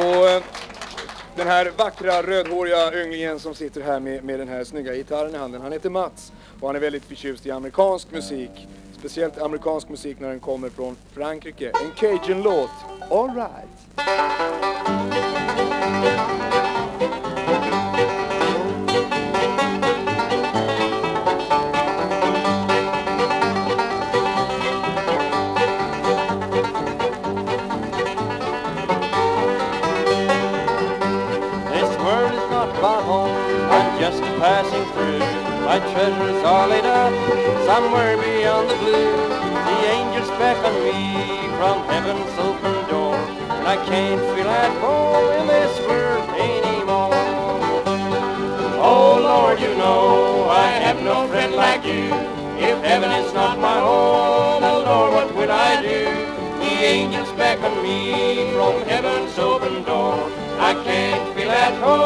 Och eh, den här vackra rödhåriga ynglingen som sitter här med, med den här snygga gitarren i handen, han heter Mats och han är väldigt förtjust i amerikansk musik. Speciellt amerikansk musik när den kommer från Frankrike. En cajun-låt. All passing through. My treasures are laid up somewhere beyond the blue. The angels beckon me from heaven's open door, and I can't feel at home in this world anymore. Oh Lord, you know I have no friend like you. If heaven is not my home, oh Lord, what will I do? The angels beckon me from heaven's open door. I can't feel at home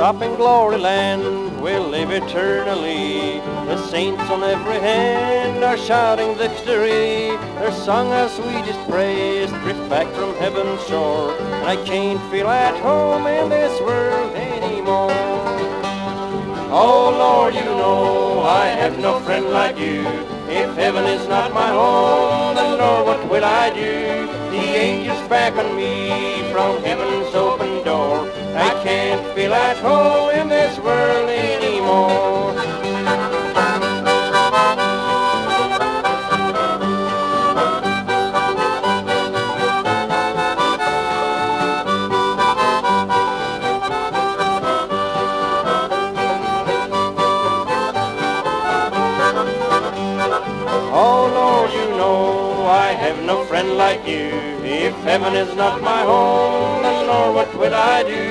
Stop in glory land, we'll live eternally. The saints on every hand are shouting victory. Their song our sweetest praise drift back from heaven's shore. And I can't feel at home in this world anymore. Oh Lord, you know I have no friend like you. If heaven is not my home, then Lord, what will I do? The angels beckon me from heaven's open Lord, you know I have no friend like you. If heaven is not my home, then Lord, what will I do?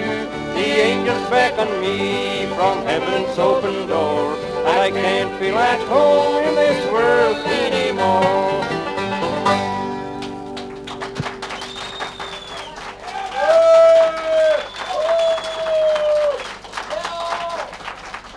The angels beckon me from heaven's open door. I can't feel at home in this world